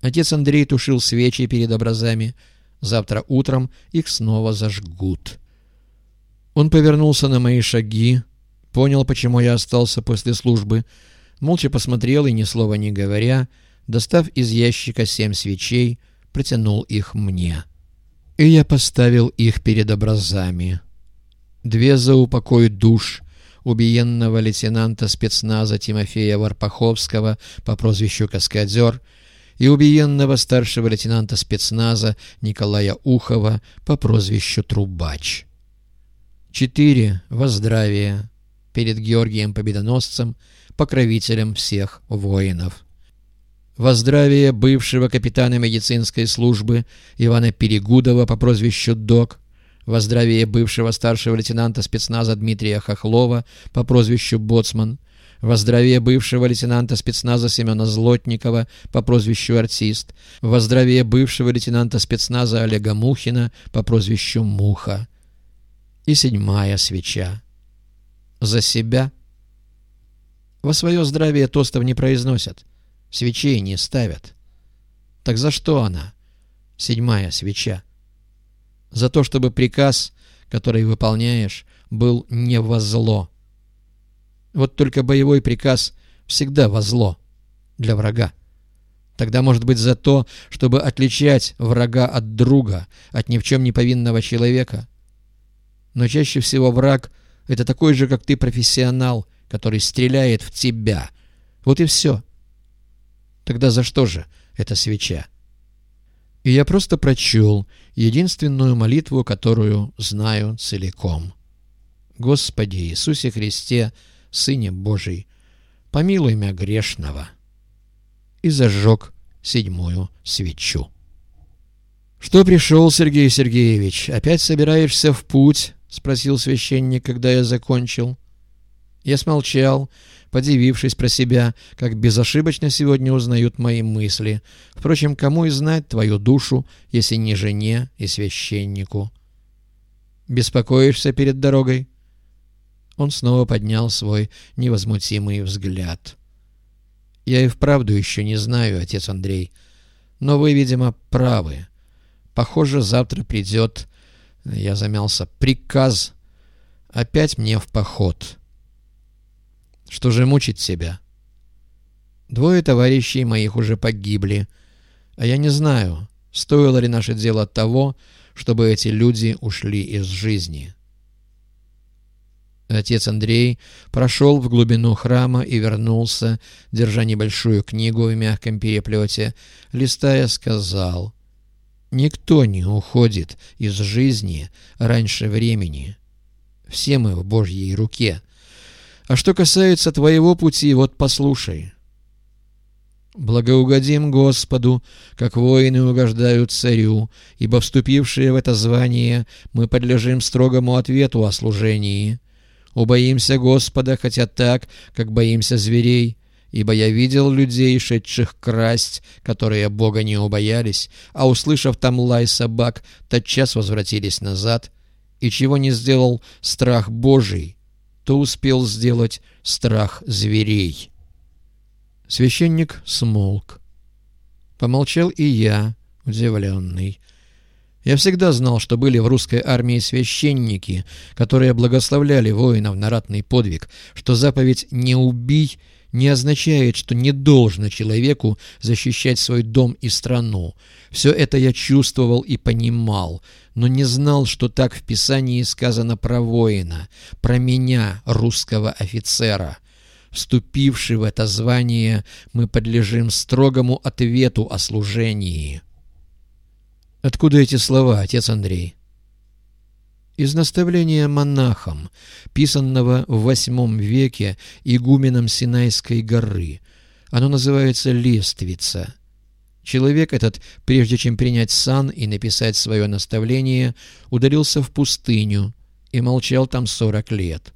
Отец Андрей тушил свечи перед образами. Завтра утром их снова зажгут. Он повернулся на мои шаги, понял, почему я остался после службы, молча посмотрел и, ни слова не говоря, достав из ящика семь свечей, протянул их мне. И я поставил их перед образами. Две за упокой душ убиенного лейтенанта спецназа Тимофея Варпаховского по прозвищу «Каскадер» и убиенного старшего лейтенанта спецназа Николая Ухова по прозвищу Трубач. Четыре воздравия перед Георгием Победоносцем, покровителем всех воинов. Воздравие бывшего капитана медицинской службы Ивана Перегудова по прозвищу Док, воздравие бывшего старшего лейтенанта спецназа Дмитрия Хохлова по прозвищу Боцман, Воздравие бывшего лейтенанта спецназа Семена Злотникова по прозвищу Артист. Воздравие бывшего лейтенанта спецназа Олега Мухина по прозвищу Муха. И седьмая свеча. За себя. Во свое здравие тостов не произносят. Свечей не ставят. Так за что она? Седьмая свеча. За то, чтобы приказ, который выполняешь, был не во зло. Вот только боевой приказ всегда во зло для врага. Тогда, может быть, за то, чтобы отличать врага от друга, от ни в чем не повинного человека. Но чаще всего враг — это такой же, как ты, профессионал, который стреляет в тебя. Вот и все. Тогда за что же эта свеча? И я просто прочел единственную молитву, которую знаю целиком. Господи Иисусе Христе, Сыне Божий, помилуй меня грешного. И зажег седьмую свечу. «Что пришел, Сергей Сергеевич? Опять собираешься в путь?» — спросил священник, когда я закончил. Я смолчал, подивившись про себя, как безошибочно сегодня узнают мои мысли. Впрочем, кому и знать твою душу, если не жене и священнику? «Беспокоишься перед дорогой?» Он снова поднял свой невозмутимый взгляд. «Я и вправду еще не знаю, отец Андрей, но вы, видимо, правы. Похоже, завтра придет, я замялся, приказ опять мне в поход. Что же мучить себя? Двое товарищей моих уже погибли, а я не знаю, стоило ли наше дело того, чтобы эти люди ушли из жизни». Отец Андрей прошел в глубину храма и вернулся, держа небольшую книгу в мягком переплете. Листая, сказал, «Никто не уходит из жизни раньше времени. Все мы в Божьей руке. А что касается твоего пути, вот послушай». Благоугодим Господу, как воины угождают царю, ибо вступившие в это звание мы подлежим строгому ответу о служении. Убоимся Господа, хотя так, как боимся зверей. Ибо я видел людей, шедших красть, которые Бога не убоялись, а, услышав там лай собак, тотчас возвратились назад. И чего не сделал страх Божий, то успел сделать страх зверей. Священник смолк. Помолчал и я, удивленный. Я всегда знал, что были в русской армии священники, которые благословляли воинов на ратный подвиг, что заповедь «не убий» не означает, что не должно человеку защищать свой дом и страну. Все это я чувствовал и понимал, но не знал, что так в Писании сказано про воина, про меня, русского офицера. Вступивший в это звание, мы подлежим строгому ответу о служении». Откуда эти слова, отец Андрей? Из наставления монахам, писанного в VIII веке игуменом Синайской горы. Оно называется «Лествица». Человек этот, прежде чем принять сан и написать свое наставление, удалился в пустыню и молчал там сорок лет.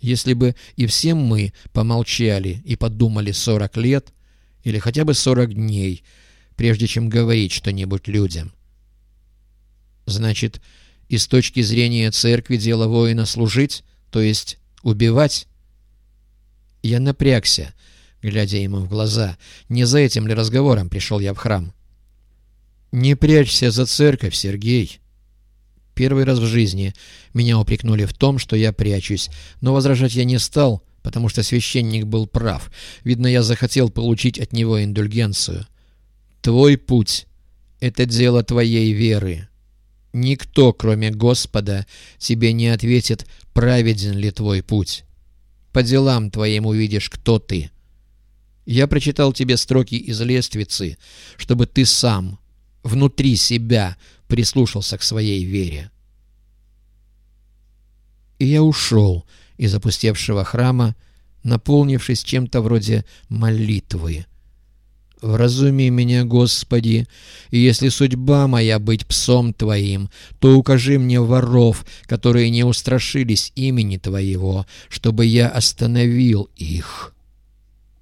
Если бы и все мы помолчали и подумали сорок лет, или хотя бы сорок дней – прежде чем говорить что-нибудь людям. Значит, и с точки зрения церкви дело воина служить, то есть убивать? Я напрягся, глядя ему в глаза. «Не за этим ли разговором пришел я в храм?» «Не прячься за церковь, Сергей!» Первый раз в жизни меня упрекнули в том, что я прячусь, но возражать я не стал, потому что священник был прав. Видно, я захотел получить от него индульгенцию. «Твой путь — это дело твоей веры. Никто, кроме Господа, тебе не ответит, праведен ли твой путь. По делам твоим увидишь, кто ты. Я прочитал тебе строки из лествицы, чтобы ты сам, внутри себя, прислушался к своей вере. И я ушел из опустевшего храма, наполнившись чем-то вроде молитвы. «Вразуми меня, Господи, и если судьба моя быть псом Твоим, то укажи мне воров, которые не устрашились имени Твоего, чтобы я остановил их».